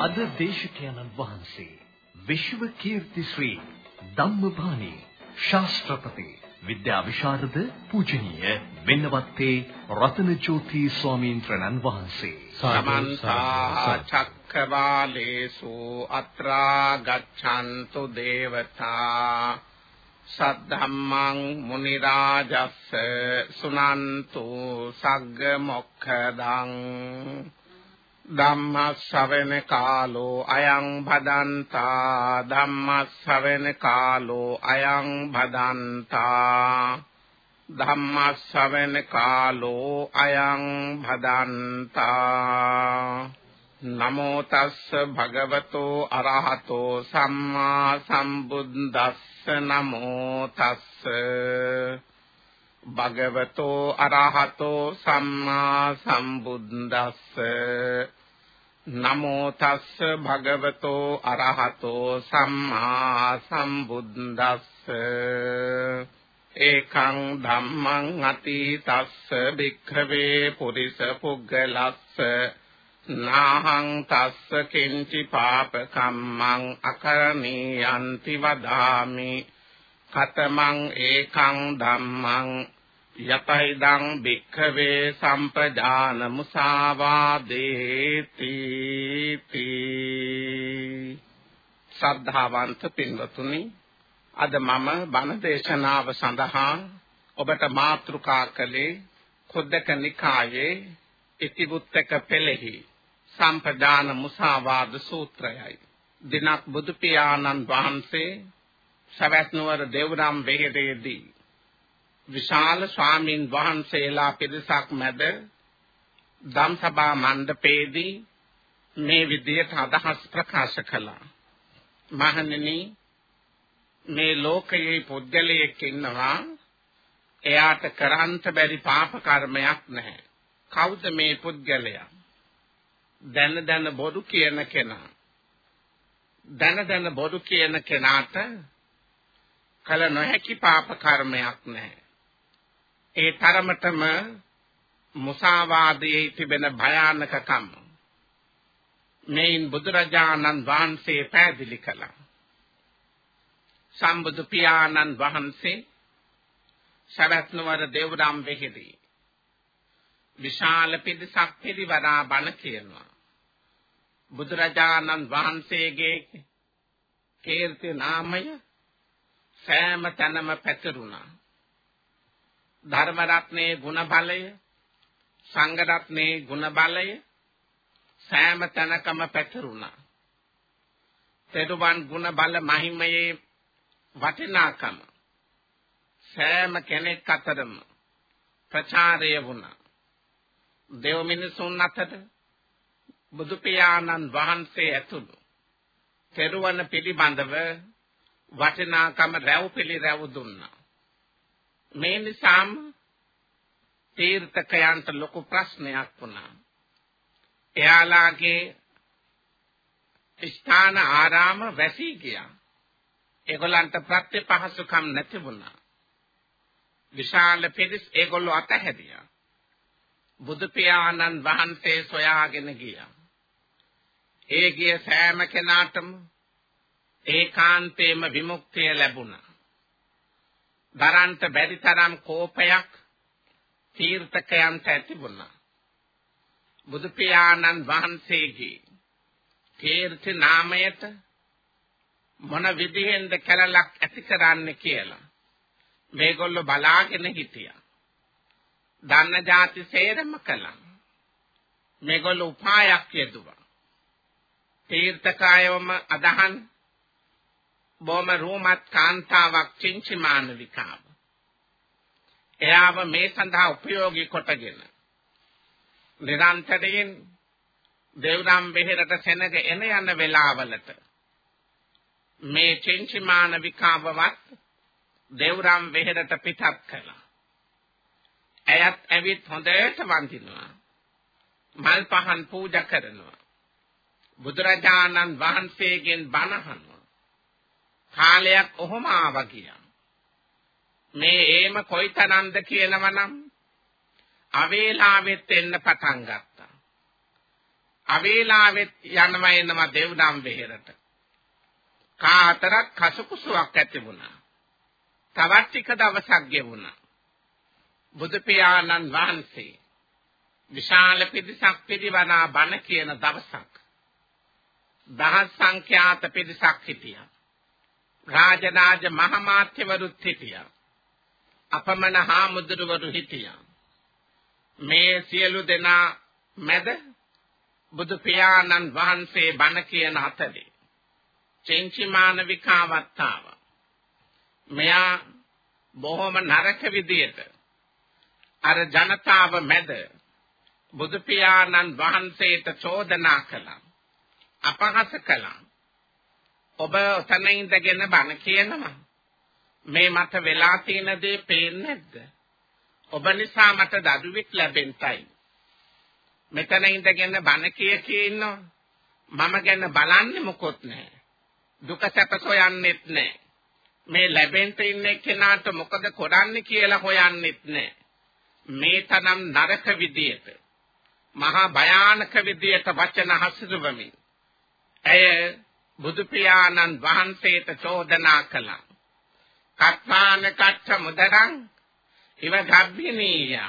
අද දේශකයන්න් වහන්සේ විශ්ව කීර්ති ශ්‍රී ධම්මපාණි ශාස්ත්‍රපති විද්‍යා විශාරද පූජනීය වෙන්නවත්තේ රතනජෝති ස්වාමීන් වහන්සේ. සමන්තා චක්කවාලේසු අත්‍රා ගච්ඡන්තු දේවතා සද්ධම්මං මුනි රාජස්ස සුනන්තු සග්ග මොක්ඛදං ධම්මස්සවෙන කාලෝ අයං භදන්තා ධම්මස්සවෙන කාලෝ අයං භදන්තා ධම්මස්සවෙන කාලෝ අයං භදන්තා නමෝ තස්ස භගවතෝ අරහතෝ සම්මා සම්බුද්දස්ස නමෝ තස්ස භගවතෝ අරහතෝ සම්මා සම්බුද්දස්ස නමෝ තස්ස භගවතෝ අරහතෝ සම්මා සම්බුද්දස්ස. ඒකං ධම්මං අතීතස්ස භික්ඛවේ පුරිස පුග්ගලස්ස නාහං තස්ස කිංචි පාපකම්මං අකරණීයන්ති වදාමි. කතමං ඒකං ධම්මං යතයිදං භික්ඛවේ සම්පජාන මුසාවාදේති ශ්‍රද්ධාවන්ත පින්වතුනි අද මම බණ දේශනාව සඳහා ඔබට මාතෘකා කළේ කුද්දක නිකායේ ඉතිවුත්තක පෙළෙහි සම්පජාන මුසාවාද සූත්‍රයයි. දිනක් බුදු පියාණන් වහන්සේ සවැත් නුවර දෙව්රම් වෙහෙරේදී විශාල ස්වාමින් වහන්සේලා පිරිසක් මැද ධම්සභා මණ්ඩපයේදී මේ විදියට අදහස් ප්‍රකාශ කළා. මහණෙනි මේ ලෝකයේ පුද්ගලයෙක් ඉන්නවා එයාට කරන්ත බැරි පාප කර්මයක් නැහැ. කවුද මේ පුද්ගලයා? දැන දැන බොරු කියන කෙනා. දැන දැන බොරු කියන කෙනාට කල නොහැකි පාප කර්මයක් නැහැ. ඒ තරමටම මුසාවාදයේ තිබෙන භයානකකම මේන් බුදුරජාණන් වහන්සේ පැහැදිලි කළා. සම්බුදු පියාණන් වහන්සේ සවැත්නුවර දෙව්රම් වෙහිදී විශාල පිරිසක් පිරිවරා බණ කියනවා. බුදුරජාණන් වහන්සේගේ කීර්ති නාමය සෑම තැනම පැතිරුණා. ධර්ම රත්නයේ ගුණ බලය සංඝ රත්නයේ ගුණ බලය සෑම තැනකම පැතිරුණා. තෙරුවන් ගුණ බල මහිමයේ වටිනාකම සෑම කෙනෙක් අතරම ප්‍රචාරය වුණා. දෙව් මිනිසුන් අතර බුදු පියාණන් වහන්සේ ඇතුළු තෙරුවන් පිළිබඳව වටිනාකම රැව් පිළි රැව් දුන්නා. මේ නිසාම තීර්ථකයන්ට ලොකු ප්‍රශ්නයක් වුණා. එයාලාගේ ස්ථාන ආරාම වැසී ගියා. ඒගොල්ලන්ට ප්‍රත්‍යපහසුකම් නැති වුණා. විශාල පිරිස් ඒගොල්ලෝ අතහැරියා. බුදු පියාණන් වහන්සේ සොයාගෙන ගියා. ඒ ගිය සෑම කෙනාටම ඒකාන්තේම විමුක්තිය ලැබුණා. දරන්ට බැරි තරම් කෝපයක් තීර්ථකයන්ට ඇතිවුණා. බුදු පියාණන් වහන්සේගේ කීර්ති නාමයට මොන විදිහෙන්ද කලලක් ඇති කරන්නේ කියලා මේගොල්ලෝ බලාගෙන හිටියා. දන්න જાති සේරම කළා. මේගොල්ලෝ උපායක් යෙදුවා. තීර්ථකායවම අදහන් බොම රෝමත් කාන්තාවක් චින්චිමානවිකාව. එයාව මේ සඳහා උපයෝගී කොටගෙන නිරන්තරයෙන් දෙව්රම් බෙහෙරට සෙනග එන යන වෙලාවලට මේ චින්චිමානවිකාවවත් දෙව්රම් බෙහෙරට පිටත් කළා. ඇයත් ඇවිත් හොඳට වඳිනවා. මල් පහන් පූජා කරනවා. බුදුරජාණන් වහන්සේගෙන් බණ අහනවා. කාලයක් ඔහොම ආවා ගියා. මේ ඒම කොයිතරම්ද කියනවනම් අවේලාවෙත් එන්න පටන් ගත්තා. අවේලාවෙත් යනවා එනවා දෙව්නම් වෙහෙරට. කාතරක් කසුකුසුවක් ඇති වුණා. තවත් ටික දවසක් ගෙවුණා. බුදු පියාණන් වහන්සේ විශාල පිරිසක් පිරිවනා බණ කියන දවසක්. දහස් සංඛ්‍යාත පිරිසක් හිටියා. රාජනාජ මහමාත්‍යවරුත් හිටියා. අපමණ හාමුදුරුවරු හිටියා. මේ සියලු දෙනා මැද බුදු පියාණන් වහන්සේ බණ කියන අතරේ චෙන්චි මානවිකාවත් ආවා. මෙයා බොහොම නරක විදියට අර ජනතාව මැද බුදු පියාණන් වහන්සේට චෝදනා කළා. අපහාස කළා. ඔබ ඔතන ඉඳගෙන බණ කියනවා. මේ මට වෙලා තියෙන දේ පේන්නේ නැද්ද? ඔබ නිසා මට දඩුවෙක් ලැබෙන්ටයි. මෙතන ඉඳගෙන බණ කිය කී ඉන්නවා. මම ගැන බලන්නේ මොකොත් නැහැ. දුක සැප සොයන්නෙත් නැහැ. මේ ලැබෙන්න ඉන්න කෙනාට මොකද කරන්නේ කියලා හොයන්නෙත් නැහැ. මේ තරම් නරක විදියට මහා භයානක විදියට වචන හසුරුවමින් ඇය බුදු පියාණන් වහන්සේට චෝදනා කළා. කත්තාන කච්ච මුදරං ඉව ගබ්බිනීය.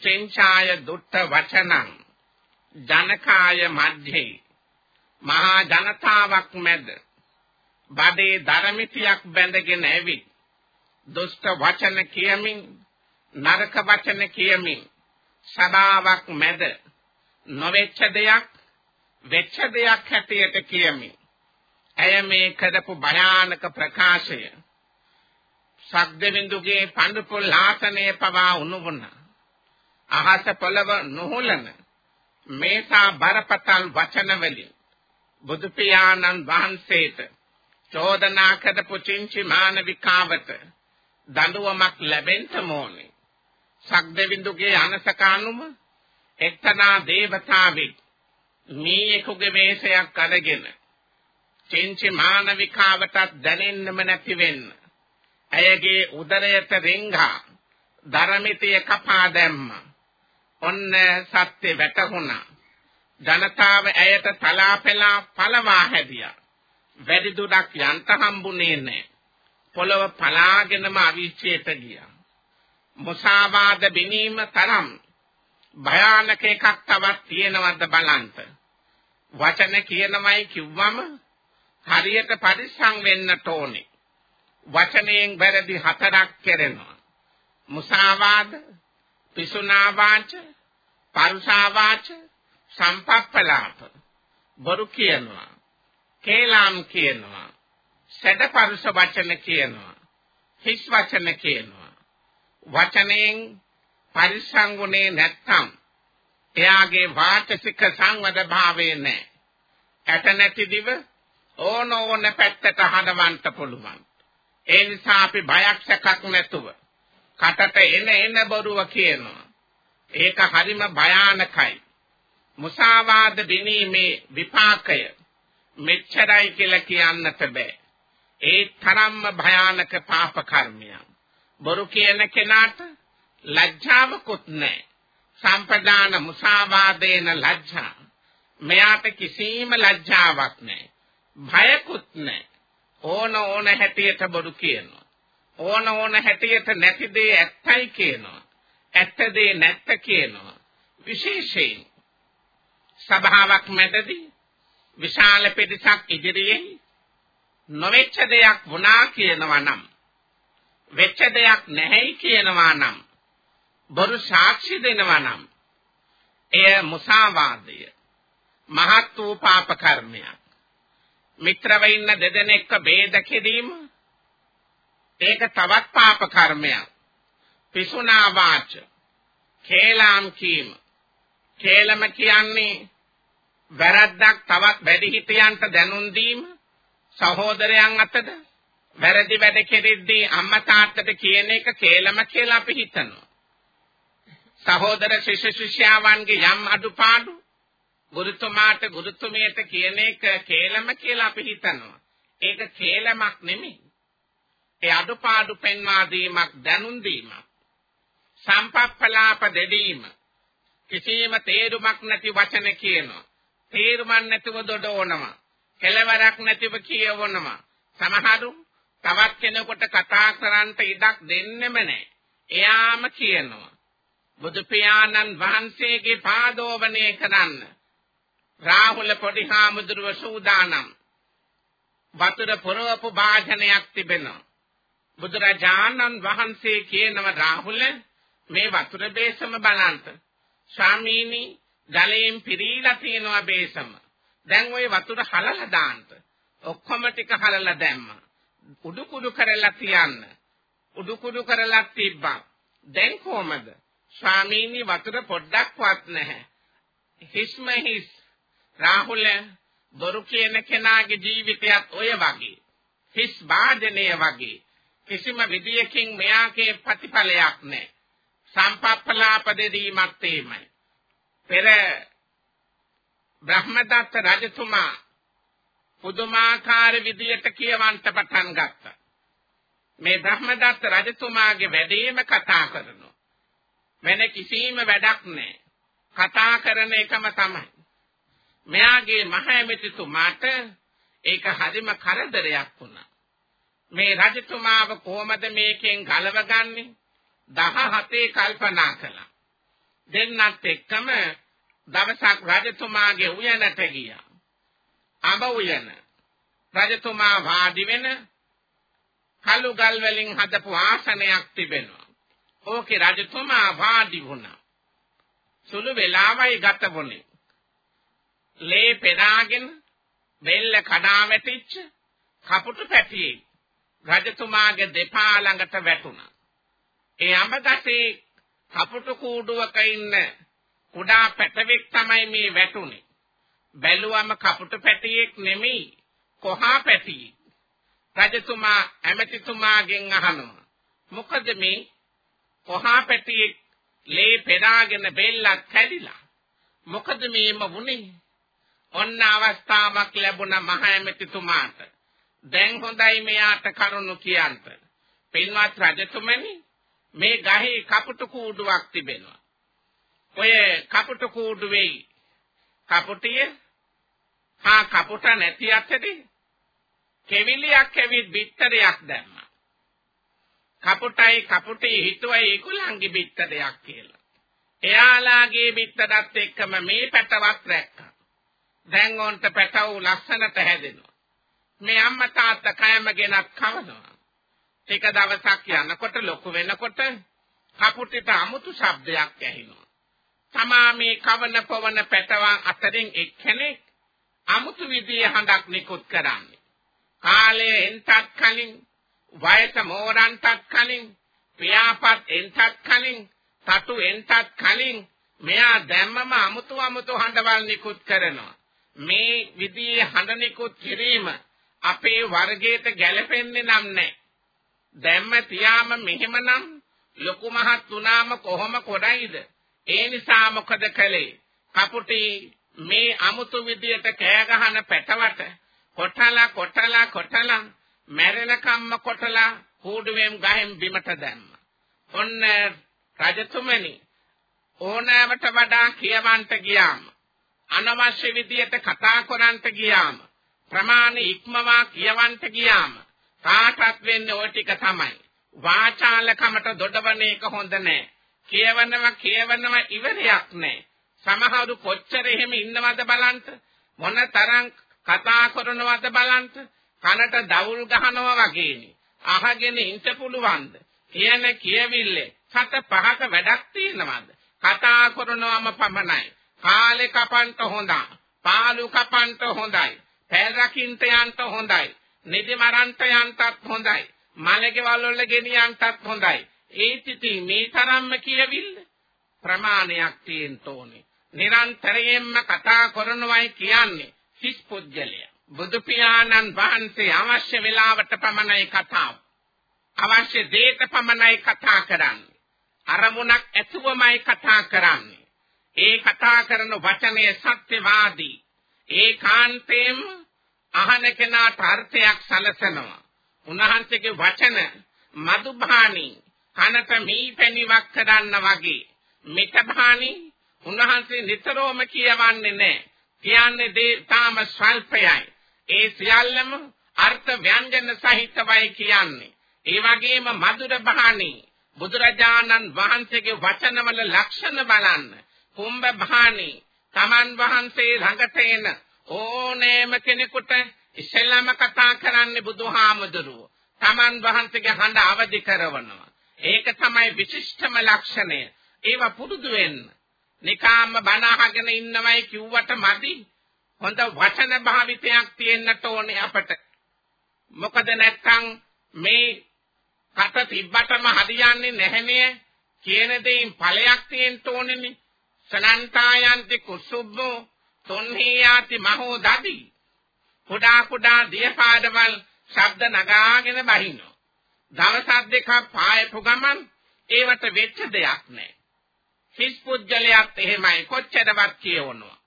චෙන්චාය දුට්ට වචනං. ජනකාය මැද්ධේ මහා ජනතාවක් මැද. බඩේ ධර්මිතියක් බැඳගෙන ඇවිත්. දුෂ්ට වචන කියමින් නරක වචන කියමින් සදාවක් මැද. නොවෙච්ච දෙයක් වෙච්ච දෙයක් හැටියට කියමි. ඇය මේ කරපු භයානක ප්‍රකාශය සක්දෙවිඳුගේ පඬුපුල් ආසනයේ පවා උණුබුණා. අහස පොළව නොහුලන මේසා බරපතල් වචන වලින් බුදු පියාණන් වහන්සේට චෝදනා කරපු චින්චි මානවිකාවට දඬුවමක් ලැබෙන්න ඕනේ. සක්දෙවිඳුගේ අනසකානුම එක්තනා දේවතාවෙක් මීයෙකුගේ වේශයක් අරගෙන චින්චි මානවිකාවටත් දැනෙන්නම නැති වෙන්න ඇයගේ උදරයට රිංගා ධර්මිතය කපා දැම්ම. ඔන්න සත්‍ය වැටහුණා. ජනතාව ඇයට තලාපෙලා පළවා හැදියා. වැඩි දුරක් යන්ත හම්බුනේ නැහැ පොළව පලාගෙනම අවිච්ඡේත ගියා. මුසාවාද බිනීම තරම් භයානක එකක් තවත් තියෙනවද බලන්න. වචන කියනමයි කිව්වම හරියට පරිස්සම් වෙන්නට ඕනේ. වචනයෙන් වැරදි හතරක් කෙරෙනවා. මුසාවාද, පිසුනා වාච, පරුසා වාච, සම්පප්පලාප. බොරු කියනවා. කේලාම් කියනවා. සැඩපරුස වචන කියනවා. හිස් වචන කියනවා. වචනයෙන් පරිසංගුනේ නැත්තම් එයාගේ වාචසික සංවද භාවය නැහැ. ඇට නැති දිව ඕන ඕන පැත්තට හදවන්න පුළුවන්. ඒ නිසා අපි බයක් සැකක් නැතුව කටට එන එන බොරුව කියනවා. ඒක හරිම භයානකයි. මුසාවාද දිනීමේ විපාකය මෙච්චරයි කියලා කියන්නට බෑ. ඒ තරම්ම භයානක පාප කර්මයක්. බොරු කියන කෙනාට ලැජ්ජාවකුත් නැහැ. සම්පදාන මුසාවාදේන ලැජ්ජා. මෙයාට කිසිම ලැජ්ජාවක් නැහැ. භයකුත් නැහැ. ඕන ඕන හැටියට බොරු කියනවා. ඕන ඕන හැටියට නැති දේ ඇත්තයි කියනවා. ඇත්ත දේ නැත්ත කියනවා. විශේෂයෙන් සභාවක් මැදදී විශාල පිරිසක් ඉදිරියේ නොවෙච්ච දෙයක් වුණා කියනවා නම් වෙච්ච දෙයක් නැහැයි කියනවා නම් බොරු සාක්ෂි දෙනවා නම් එය මුසාවාදය මහත් වූ පාප කර්මයක් මිත්‍රව ඉන්න දෙදෙනෙක්ව ભેද කිරීම ඒක තවත් පාප කර්මයක්. පිසුනා වාච කේලාම් කීම. කේලම කියන්නේ වැරද්දක් තවත් වැඩිහිටියන්ට දැනුම් දීම සහෝදරයන් අතර වැරදි වැඩ කෙරෙද්දී අම්මා තාත්තට කියන එක කේලම කියලා අපි හිතනවා. සහෝදර ශිෂ්‍ය ශිෂ්‍යාවන්ගේ යම් අඩුපාඩු ගුරුතුමාට ගුරුතුමියට කියන එක කේලම කියලා අපි හිතනවා. ඒක කේලමක් නෙමෙයි. ඒ අඩුපාඩු පෙන්වා දීමක් දැනුම් දීමක්. සම්පප්පලාප දෙදීම. කිසියම් තේරුමක් නැති වචන කියනවා. තීරමන් නැතුව දොඩවනවා. කෙලවරක් නැතිව කියවනවා. සමහරු තවත් කෙනෙකුට කතා කරන්න ඉඩක් දෙන්නෙම නැහැ. එයාම කියනවා. බුදු පියාණන් වහන්සේගේ පාදෝවණය කරන්න රාහුල පොඩි හාමුදුරුව සූදානම්. වතුර පුරවපු වාදනයක් තිබෙනවා. බුදුරජාණන් වහන්සේ කියනව රාහුල මේ වතුර බේසම බලන්න. ස්වාමීනි ජලයෙන් පිරීලා තියෙනවා බේසම. දැන් ওই වතුර හලලා දාන්න. ඔක්කොම ටික හලලා දැම්මා. උඩු කුඩු කරලා තියන්න. උඩු කුඩු කරලා තිබ්බා. දැන් කොහමද? ස්වාමීනි වතුර පොඩ්ඩක්වත් නැහැ. හිස්ම හිස්. රාහුල බොරු කියන කෙනාගේ ජීවිතයත් ඔය වගේ හිස් වාදනය වගේ කිසිම විදියකින් මෙයාගේ ප්‍රතිඵලයක් නැහැ සම්පප්පලාප දෙදීමක් තේමයි පෙර බ්‍රහ්මදත්ත රජතුමා පුදුමාකාර විදියට කියවන්ට පටන් ගත්තා. මේ බ්‍රහ්මදත්ත රජතුමාගේ වැඩේම කතා කරනවා. වෙන කිසිම වැඩක් නැහැ. කතා කරන එකම තමයි. මෙයාගේ මහඇමතිතුමාට ඒක හරිම කරදරයක් වුණා. මේ රජතුමාව කොහොමද මේකෙන් ගලවගන්නේ? 17 කල්පනා කළා. දෙන්නත් එක්කම දවසක් රජතුමාගේ උයනට ගියා. අඹ උයන. රජතුමා වාඩි වෙන කළු ගල් වලින් හදපු ආසනයක් තිබෙනවා. ඕකේ රජතුමා වාඩි වුණා. සුළු වෙලාවයි ගත වුණේ. ලේ පෙනාගෙන බෙල්ල කඩා වැටිච්ච කපුටු පැටියෙක් රජතුමාගේ දෙපා ළඟට වැටුණා. ඒ අඹගසේ කපුටු කූඩුවක ඉන්න කුඩා පැටවෙක් තමයි මේ වැටුනේ. බැලුවම කපුටු පැටියෙක් නෙමෙයි කොහා පැටියෙක්. රජතුමා ඇමතිතුමාගෙන් අහනවා. මොකද මේ කොහා පැටියෙක් ලේ පෙරාගෙන බෙල්ලක් කැඩිලා. මොකද මේම වුනේ? ඔන්න අවස්ථාවක් ලැබුණ මහ ඇමතිතුමාට. දැන් හොඳයි මෙයාට කරුණු කියන්න. පින්වත් රජතුමනි මේ ගහේ කපුටු කූඩුවක් තිබෙනවා. ඔය කපුටු කූඩුවේ කපුටිය හා කපුට නැති අතරේ කෙවිලියක් ඇවිත් බිත්තරයක් දැම්මා. කපුටයි කපුටේ හිතුවා ඒගොල්ලන්ගේ බිත්තරයක් කියලා. එයාලාගේ බිත්තරත් එක්කම මේ පැටවත් රැක්කා. දැන් ඔන්ට පැටවු ලස්සනට හැදෙනවා. මේ අම්මා තාත්තා කයම ගෙනත් කවනවා. ටික දවසක් යනකොට ලොකු වෙනකොට කපුටිට අමුතු ශබ්දයක් ඇහෙනවා. තමා මේ කවන පවන පැටවන් අතරින් එක්කෙනෙක් අමුතු විදිහේ හඬක් නිකුත් කරන්නේ. කාලය එන්ටත් කලින් වයස මෝරන්ටත් කලින් පියාපත් එන්ටත් කලින් තටු එන්ටත් කලින් මෙයා දැම්මම අමුතු අමුතු හඬවල් නිකුත් කරනවා. මේ විදිහේ හඬ නිකුත් කිරීම අපේ වර්ගයට ගැලපෙන්නේ නම් නැහැ. දැම්ම තියාම මෙහෙමනම් ලොකු මහත් වුණාම කොහොම කොඩයිද? ඒ නිසා මොකද කළේ? කපුටි මේ අමුතු විදියට කෑ ගහන පැටවට කොටලා කොටලා කොටලා මැරෙනකම්ම කොටලා කූඩුවෙන් ගහෙන් බිමට දැම්මා. ඔන්න රජතුමනි ඕනෑමට වඩා කියවන්ට ගියාම අනවශ්‍ය විදියට කතා කරන්ට ගියාම ප්‍රමාණ ඉක්මවා කියවන්ට ගියාම කාටත් වෙන්නේ ওই ටික තමයි. වාචාලකමට දොඩවන එක හොඳ නෑ. කියවනවා කියවනවා ඉවරයක් නෑ. සමහරු කොච්චර එහෙම ඉන්නවද බලන්න මොන තරම් කතා කරනවද බලන්න කනට දවුල් ගහනවා වගේනේ. අහගෙන ඉන්න පුළුවන්ද? කියන කියවිල්ලේ සත පහක වැඩක් තියෙනවද? කතා කරනවම පමණයි. කාලේ කපන්ට හොඳයි. පාලු කපන්ට හොඳයි. පැල් රකින්ට යන්න හොඳයි. නිදි මරන්ට යන්නත් හොඳයි. මලකෙවල් වල ගෙනියන්නත් හොඳයි. ඒ තිති මේ තරම්ම කියවිල්ල ප්‍රමාණයක් තියෙන්න ඕනේ. නිරන්තරයෙන්ම කතා කරනවයි කියන්නේ සිස් පුජ්‍යලය. බුදු පියාණන් වහන්සේ අවශ්‍ය වෙලාවට පමණයි කතාව. අවශ්‍ය දේට පමණයි කතා කරන්නේ. අරමුණක් ඇතුවමයි කතා කරන්නේ. ඒ කතා කරන වචනය සත්‍යවාදී. ඒකාන්තයෙන්ම අහන කෙනාට අර්ථයක් සලසනවා. උන්වහන්සේගේ වචන මදුභාණී කනට මී පැණිවක් කරන්න වගේ මිතභාණී උන්වහන්සේ නිතරම කියවන්නේ නැහැ. කියන්නේ දේ තාම ස්වල්පයයි. ඒ සියල්ලම අර්ථ ව්‍යංජන සහිතවයි කියන්නේ. ඒ වගේම මధుර බහණී බුදුරජාණන් වහන්සේගේ වචනවල ලක්ෂණ බලන්න. කුම්භ බහණී තමන් වහන්සේ ළඟට එන ඕනෑම කෙනෙකුට ඉස්සෙල්ලාම කතා කරන්නේ බුදුහාමුදුරුවෝ. තමන් වහන්සේගේ හඬ අවදි කරනවා. ඒක තමයි විශිෂ්ටම ලක්ෂණය. ඒව පුරුදු වෙන්න. නිකාම්ම බණ අහගෙන ඉන්නවයි කිව්වට මදි. හොඳ වචන භාවිතයක් තියෙන්නට ඕනේ අපට. මොකද නැත්තම් මේ කට තිබ්බටම හරියන්නේ නැහැනේ කියන දෙයින් ඵලයක් තියෙන්න ඕනේනේ. සනන්තායන්ති කුසුබ්බෝ තොන්හි යාති මහෝ දදි. කුඩා කුඩා දියපාඩවල් ශබ්ද නගාගෙන බහිනවා. දවස් දෙකක් පායපු ගමන් ඒවට වෙච්ච දෙයක් නැහැ. හිස් පුජ්‍යලයක් එහෙමයි කොච්චරවත් කියවනවා.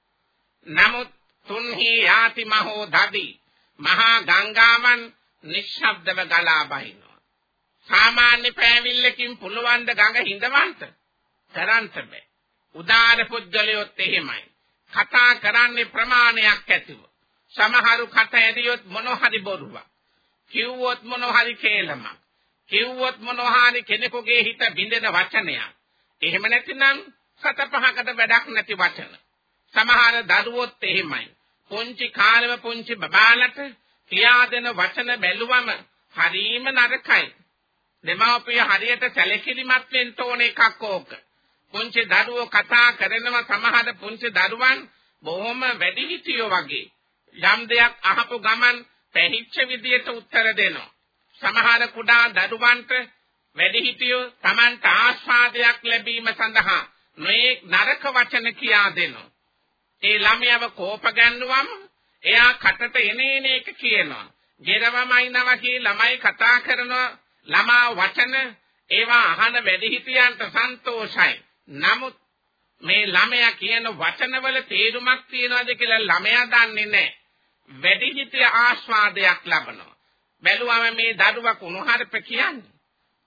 නමුත් තුන්හි යාති මහෝ දදි මහා ගංගාවන් නිශ්ශබ්දව ගලා බහිනවා. සාමාන්‍ය පෑවිල්ලකින් පුළුවන් ද ගඟ හිඳවන්න? කරන්ත බෑ. උදාර පුජ්‍යලියොත් එහෙමයි. කතා කරන්නේ ප්‍රමාණයක් ඇතිව. සමහරු කට ඇදියොත් මොනහරි බොරුවක්. කිව්වොත් මොනහරි කේලමක්. කිව්වොත් මොනහරි කෙනෙකුගේ හිත බින්දෙන වචනයක්. එහෙම නැතිනම් සත පහකට වැඩක් නැති වචන. සමහර දරුවොත් එහෙමයි. පුංචි කාලෙම පුංචි බබාලට කියා දෙන වචන බැලුවම හරීම නරකයි. දෙමාපිය හරියට සැලකිලිමත් වෙන්න ඕන එකක් ඕක. පුංචි දරුවෝ කතා කරනවා සමහර පුංචි දරුවන් බොහොම වැඩිහිටියෝ වගේ. යම් දෙයක් අහපු ගමන් පැහිච්ච විදියට උත්තර දෙනවා. සමහර කුඩා දරුවන්ට වැඩිහිටියෝ Tamanට ආස්වාදයක් ලැබීම සඳහා මේ නරක වචන කියා දෙනවා. ඒ ළමයාව කෝප ගන්නුවම එයා කටට එනේන එක කියනවා. ගෙරවමයිනවා කී ළමයි කතා කරනවා ළමා වචන ඒවා අහන වැඩිහිටියන්ට සන්තෝෂයි. නමුත් මේ ළමයා කියන වචනවල තේරුමක් තියනවාද කියලා ළමයා දන්නේ නැහැ. වැඩිහිටිය ආස්වාදයක් ලබනවා. බැලුවම මේ දරුවා කුණුහරුප කියන්නේ.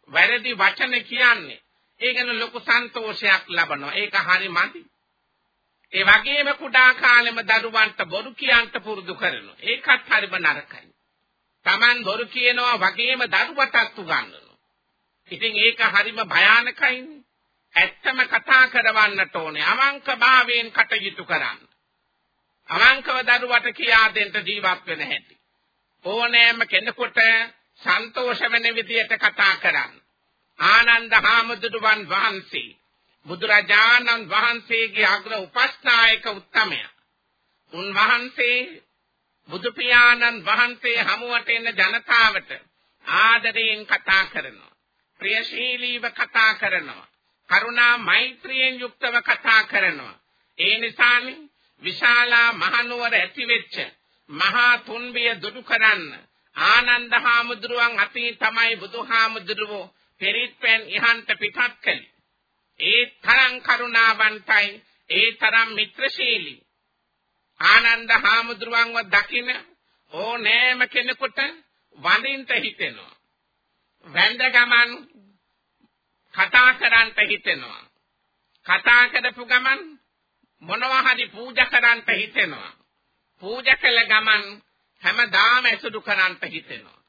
වැරදි වචන කියන්නේ. ඒකන ලොකු සන්තෝෂයක් ලබනවා. ඒක හරි මදි. ඒ වගේම කුඩා කාලෙම දරුවන්ට බොරු කියන්ට පුරුදු කරනවා. ඒකත් හරිම නරකයි. Taman බොරු කියනවා වගේම දරුවටත් උගන්වනවා. ඉතින් ඒක හරිම භයානකයිනේ. ඇත්තම කතා කරවන්නට ඕනේ. අවංක භාවයෙන් කටයුතු කරන්න. අවංකව දරුවට කියා දෙන්න ජීවත් වෙන හැටි. ඕනෑම කෙනෙකුට සන්තෝෂ වෙන විදියට කතා කරන්න. ආනන්ද හාමුදුරුවන් වහන්සේ බුදුරජාණන් වහන්සේගේ අග්‍ර උපස්ථායක උත්තමයා. උන්වහන්සේ බුදු පියාණන් වහන්සේ හමුවට එන ජනතාවට ආදරයෙන් කතා කරනවා. ප්‍රියශීලීව කතා කරනවා. කරුණා මෛත්‍රියෙන් යුක්තව කතා කරනවා. ඒ නිසානේ විශාලා මහනුවර ඇතිවෙච්ච මහා තුන්බිය දුරු කරන්න ආනන්ද හාමුදුරුවන් අතී තමයි බුදුහාමුදුරුවෝ පෙරිත්පැන් ඉහන්ට පිටත් කළේ. ඒ තරම් කරුණාවන්තයි ඒ තරම් මිත්‍රශීලී ආනන්ද හාමුදුරුවන්ව දකින ඕනෑම කෙනෙකුට වඳින්න හිතෙනවා. වැඳ ගමන් කතා කරන්නට හිතෙනවා. කතා කරපු ගමන් මොනවා හරි පූජා කරන්නට හිතෙනවා. පූජා කළ ගමන් හැමදාම ඇසුරු කරන්නට හිතෙනවා.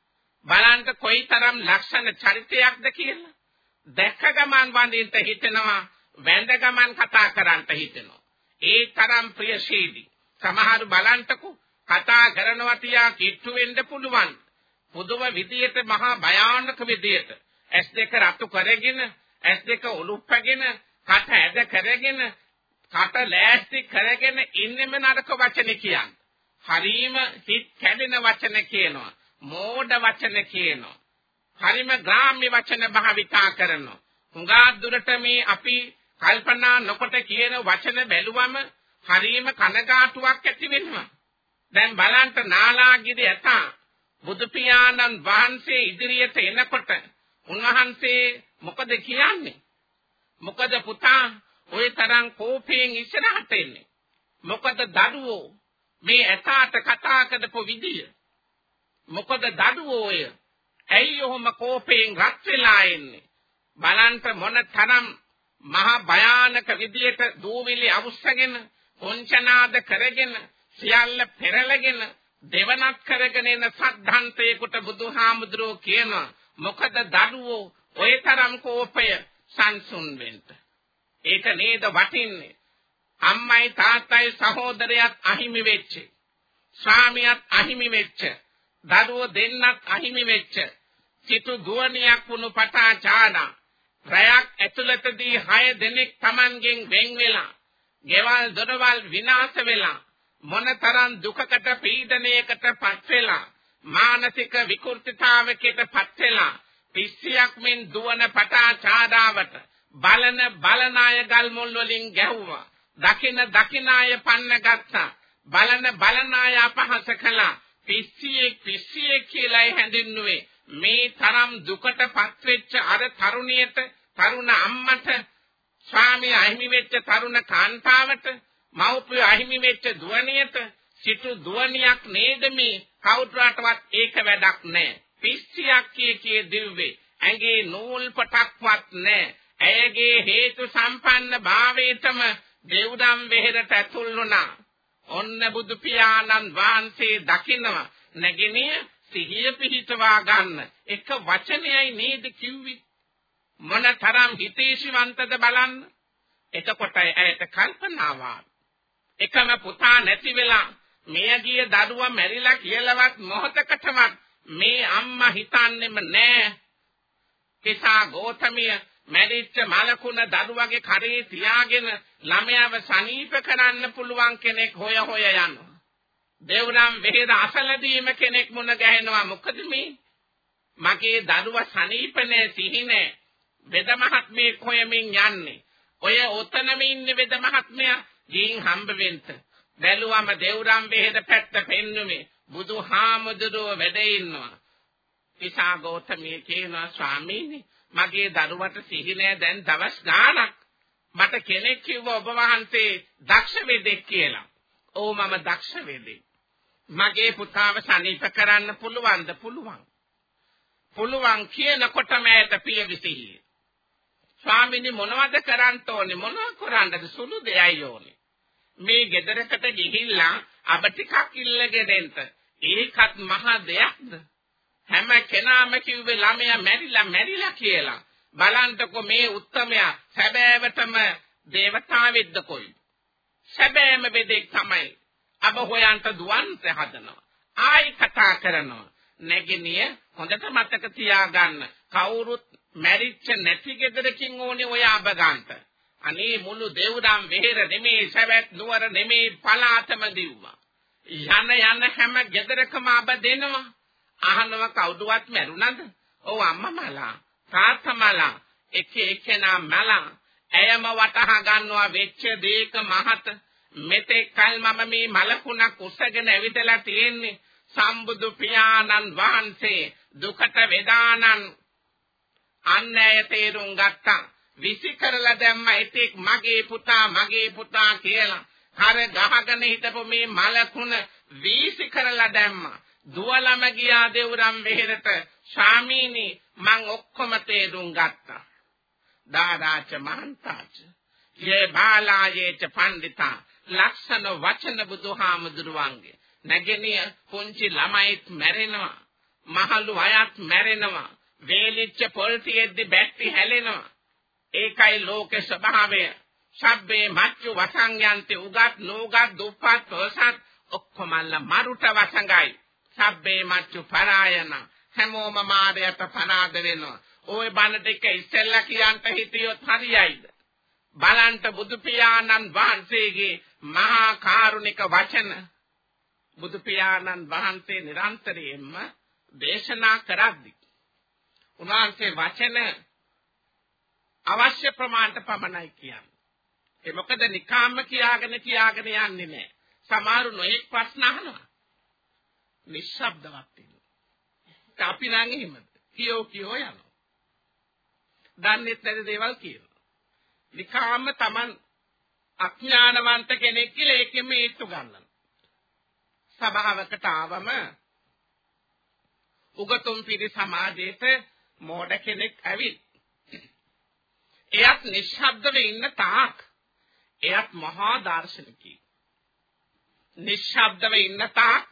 බලන්න කොයිතරම් ලක්ෂණ චරිතයක්ද කියලා. දැක්ක ගමන් වඳින්න හිතෙනවා. වැඳ ගමන් කතා කරන්නට හිතෙනවා. ඒ තරම් ප්‍රියශීලී. සමහර බලන්ටකෝ කතා කරනවා තියා කිට්ටු වෙන්න පුළුවන්. පුදුම විදියට මහා භයානක විදියට ඇස් දෙක රතු කරගෙන ඇස් දෙක උලුප්පගෙන කට ඇද කරගෙන කට ලෑස්ති කරගෙන ඉන්නෙම නරක වචන කියන්නේ. හරීම හිත් කැඩෙන වචන කියනවා. මෝඩ වචන කියනවා. හරිම ග්‍රාම්‍ය වචන භාවිතා කරනවා. හුඟා දුරට මේ අපි කල්පනා නොකොට කියන වචන බැලුවම හරීම කනගාටුවක් ඇති වෙනවා. දැන් බලන්න නාලාගිරි ඇත බුදු පියාණන් වහන්සේ ඉදිරියට එනකොට උන්වහන්සේ මොකද කියන්නේ? මොකද පුතා ওই තරම් කෝපයෙන් ඉස්සරහට එන්නේ? මොකද දරුවෝ මේ ඇතාට කතා කරපු විදිය? මොකද දරුවෝ ඔය ඇයි ඔහොම කෝපයෙන් රත් වෙලා එන්නේ? බලන්න මොන තරම් මහා භයානක විදියට දූවිලි අවුස්සගෙන කොංචනාද කරගෙන සියල්ල පෙරලගෙන දෙවනක් කරගෙන එන සද්ධාන්තේකට බුදුහාමුදුරෝ කියනවා මොකද දරුවෝ ඔය තරම් කෝපය සංසුන් වෙන්න. ඒක නේද වටින්නේ? අම්මයි තාත්තයි සහෝදරයත් අහිමි වෙච්ච ස්වාමියාත් අහිමි වෙච්ච දරුවෝ දෙන්නත් අහිමි වෙච්ච සිටු දුවණියක් වුණු පටාචානා රැයක් ඇතුළතදී 6 දෙනෙක් Tamanගෙන් වෙන් වෙලා ගෙවල් දොරවල් විනාශ වෙලා මොනතරම් දුකකට පීඩනයකට පත් වෙලා මානසික විකෘතිතාවයකට පත් වෙලා පිස්සියක් මෙන් දුවන පටාචාරාවට බලන බලනාය ගල් මුල් වලින් ගැහුවා. දකින දකිනාය පන්න ගත්තා. බලන බලනාය අපහාස කළා. පිස්සියෙක් පිස්සියෙක් කියලායි හැඳින්නුවේ. මේ තරම් දුකට පත්වෙච්ච අර තරුණියට තරුණ අම්මට ස්වාමී අහිමි වෙච්ච තරුණ කාන්තාවට මව්පිය අහිමි වෙච්ච දුවණියට සිටු දුවණියක් නේද මේ? කවුරුටවත් ඒක වැඩක් නැහැ. පිස්සියක් කිය කිය දිව්වේ. ඇඟේ නූල් පටක්වත් නැහැ. ඇයගේ හේතු සම්පන්න භාවයටම දෙව්දම් වෙහෙරට ඇතුල් වුණා. ඔන්න බුදු පියාණන් වහන්සේ දකින්නවා නැගිනිය සිහිය පිහිටවා ගන්න. එක වචනයයි නේද කිව්වේ? මොන තරම් හිතේශිවන්තද බලන්න. එතකොට ඇයට කල්පනාවා එකම පුතා නැති වෙලා මෙයගිය දරුවා මැරිලා කියලාවත් මොහතකටවත් මේ අම්මා හිතන්නේම නෑ. කිසා ගෝතමිය මැරිච්ච මලකුණ දරුවගේ කරේ තියාගෙන ළමයාව සනීප කරන්න පුළුවන් කෙනෙක් හොය හොය යනවා. දෙව්රම් වෙහෙර අසලදීම කෙනෙක් මුණ ගැහෙනවා. මොකද මේ? මගේ දරුවා සනීපනේ සිහිනේ වෙද මහත්මයෙක් හොයමින් යන්නේ. ඔය ඔතනම ඉන්නේ වෙද මහත්මයා? ගින් හම්බ වෙන්න බැලුවම දෙව්රම් වෙහෙර පැත්ත පෙන්නුමේ බුදුහාමුදුරුව වැඩ ඉන්නවා. ඉසා ගෞතමිය කියනවා ස්වාමීනි මගේ දරුවට සිහිනේ දැන් දවස් ගාණක් මට කෙනෙක් කිව්ව ඔබ වහන්සේ දක්ෂ වෙදෙක් කියලා. "ඔව් මම දක්ෂ වෙදෙක්." මගේ පුතාව සනීප කරන්න පුළුවන්ද? පුළුවන්. පුළුවන් කියනකොටම ඇයට පිය විසිහිය. ස්වාමීනි මොනවද කරන්න ඕනේ? මොනව කරන්නද? සුළු දෙයයි ඕනේ. මේ ගෙදරකට ගිහිල්ලා අබ ටිකක් ඉල්ලගෙන එන්න ඒකත් මහා දෙයක්ද හැම කෙනාම කිව්වේ ළමයා මැරිලා මැරිලා කියලා බලන්නකො මේ උත්තමයා සැබෑවටම දේවතාවෙක්ද කොයි සැබෑම වෙදෙක් තමයි අබ හොයන්ට දුවන්ට හදනවා. ආයි කතා කරනවා. නැගිනිය හොඳට මතක තියාගන්න. කවුරුත් මැරිච්ච නැති ගෙදරකින් ඕනේ ඔය අබ ගන්නට. අනේ මුළු දෙව්රම් වෙහෙර නෙමේ සවැත් නුවර නෙමේ පලාතම දිව්වා. යන යන හැම ගෙදරකම අබ දෙනවා. අහනවා කවුදුවත් මැරුණද? ඔව් අම්මා මලා, තාත්තා මලා, එක එකනා මලා. ඇයම වටහා ගන්නවා වෙච්ච දේක මහත මෙතෙක් කල මම මේ මලකුණක් උස්සගෙන ඇවිදලා තියෙන්නේ සම්බුදු පියාණන් වහන්සේ දුකට වේදානන් අන්නය තේරුම් ගත්තා විසි කරලා දැම්ම එතෙක් මගේ පුතා මගේ පුතා කියලා. කර ගහගෙන හිටපු මේ මලකුණ වීසි කරලා දැම්මා. දුවලම ගියා දෙවුරම් වෙහෙරට. ස්වාමීනි මං ඔක්කොම තේරුම් ගත්තා. දාදාච මහන්තාච. යේ බාලායේච පණ්ඩිතා. ලක්ෂණ වචන බුදුහාමුදුරුවන්ගේ. නැගෙනිය පුංචි ළමයිත් මැරෙනවා. මහලු අයත් මැරෙනවා. වේලිච්ච පොල් තියෙද්දි බැට්ටි හැලෙනවා. ඒකයි ලෝකේ ස්වභාවය. සබ්බේ මච්චු වසංයන්ති උගත් නෝගත් දුප්පත් තොසත් ඔක්කොමල්ල මරුට වසඟයි. සබ්බේ මච්චු පරායන. හැමෝම මාරයට පනාද වෙනවා. ওই බණ ටික ඉස්සෙල්ලා කියන්ට හිටියොත් හරියයිද? බලන්ට බුදු පියාණන් වහන්සේගේ මහා කාරුණික වචන. බුදු පියාණන් වහන්සේ නිරන්තරයෙන්ම දේශනා කරද්දී උන්වහන්සේ වචන අවශ්‍ය ප්‍රමාණයට පමණයි කියන්නේ. ඒ මොකද නිකාම්ම කියාගෙන කියාගෙන යන්නේ නැහැ. සමහරු නොඑක් ප්‍රශ්න අහනවා. නිශ්ශබ්දවත් වෙනවා. අපි නම් එහෙමද? කියෝ කියෝ යනවා. දන්නේ නැති දේවල් කියනවා. නිකාම්ම Taman අඥානවන්ත කෙනෙක් කියලා ඒකෙම ඒත්තු ගන්නවා. සභාවකට ආවම උගතුම් පිරි සමාජයේට මෝඩ කෙනෙක් ඇවිත් එයත් නිශ්ශබ්දව ඉන්න තාක් එයත් මහා දාර්ශනිකයෙක්. නිශ්ශබ්දව ඉන්න තාක්